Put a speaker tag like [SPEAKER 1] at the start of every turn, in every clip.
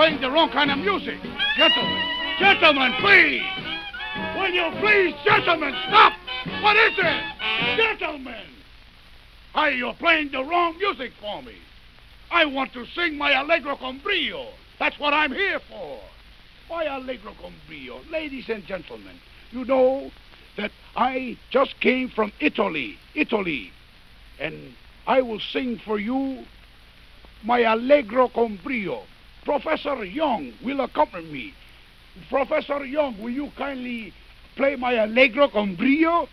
[SPEAKER 1] playing the wrong kind of music. Gentlemen, gentlemen, please. Will you please, gentlemen, stop? What is it? Gentlemen! Hi, you're playing the wrong music for me. I want to sing my Allegro con brio. That's what I'm here for. My Allegro con brio. Ladies and gentlemen, you know that I just came from Italy, Italy, and I will sing for you my Allegro con brio. Professor Young will accompany me. Professor Young, will you kindly play my Allegro con brio?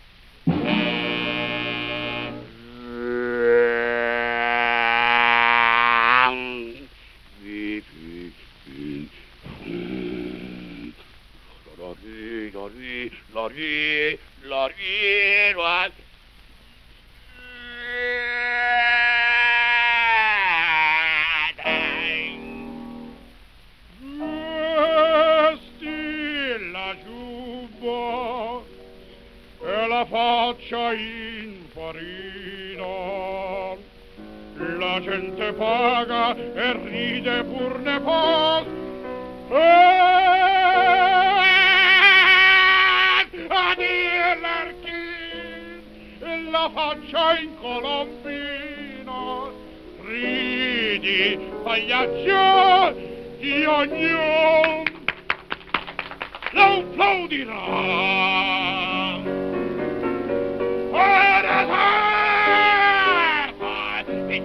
[SPEAKER 1] La faccia in farina. La gente paga e ride pur ne fa. Addio l'archin e la faccia in colombina. Ridi, pagliaccio di ognuno lo.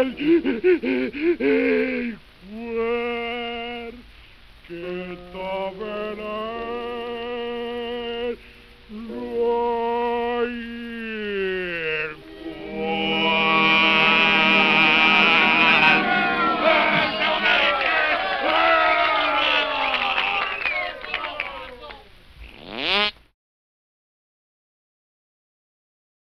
[SPEAKER 1] el que te verás,